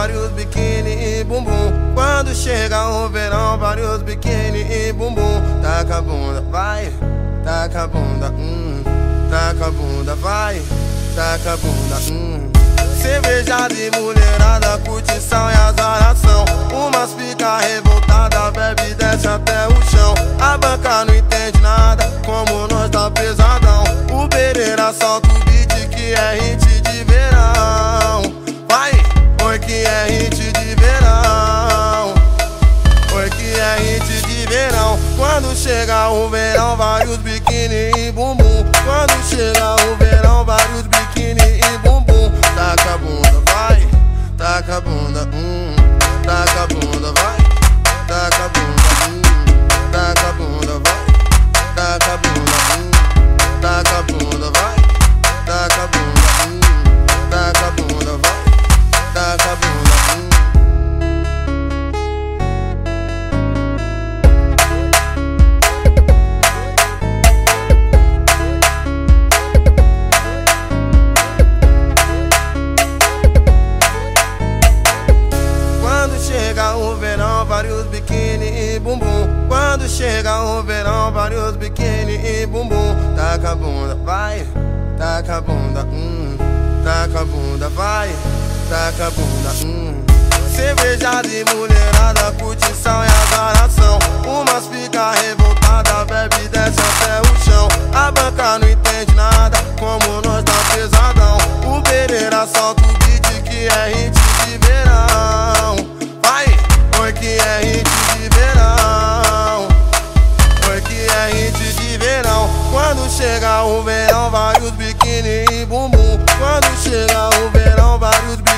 o vários biquíni e bumbum. Quando chega o verão, vários biquíni e bumbum. Taca a bunda, vai, taca a bunda, hum. Taca a bunda, vai, taca a bunda, hum. Cerveja de mulherada, curtição e azaração. Umas de verão. Quando chega o verão, vários biquíni e bumbum. Quando chega o verão, vários biquíni e bumbum. Taca a bunda, vai, taca a bunda, hum, taca a bunda, vai, bumbum. Quando chega o verão, vários biquíni e bumbum. Taca a bunda, vai, taca a bunda, hum. Taca a bunda, vai, taca a bunda, hum. Cerveja de mulherada, chega o verão, vários biquíni e bumbum. Quando chega o verão, vários biquíni.